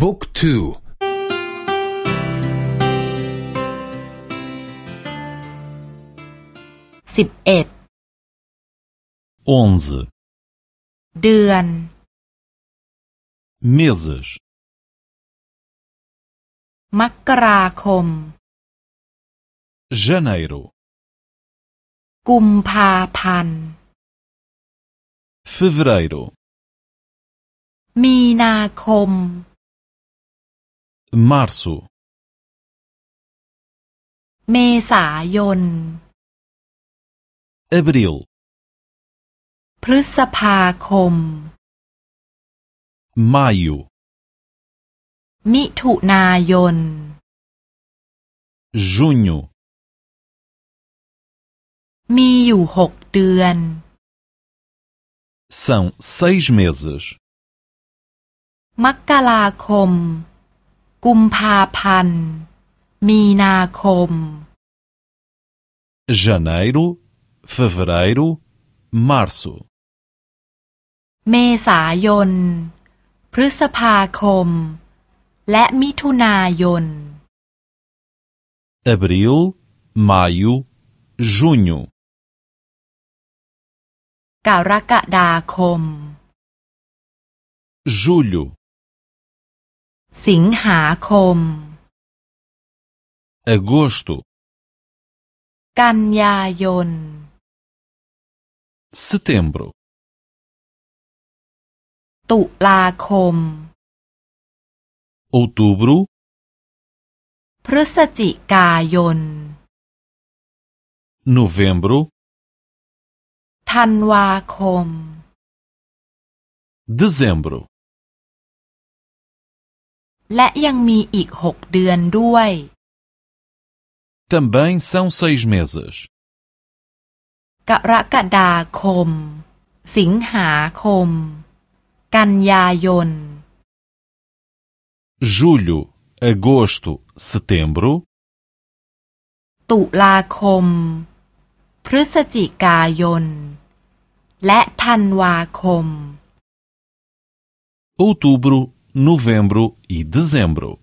บุ๊กทูสิบเอ็ด onze เดือน meses มกราคม janeiro กุมภาพันธ์ fevereiro มีนาคม março เมษายน abril พฤษภาคม maio มิถุนายน junho มีอยู่หกเดือน são seis meses มกราคม กุมภาพันธ์ มีนาคม janeiro fevereiro março เมษายน พฤษภาคม และมิถุนายน abril maio junho กรกฎาคม julho สิงหาคม agosto กันยายน setembro ตุลาคม outubro พฤศจิกายน novembro ธันวาคม dezembro และยังมีอีกหกเดือนด้วย também são seis meses กรกฎาคม สิงหาคม กันยายน julho agosto setembro ตุลาคม พฤศจิกายน และธันวาคม outubro novembro e dezembro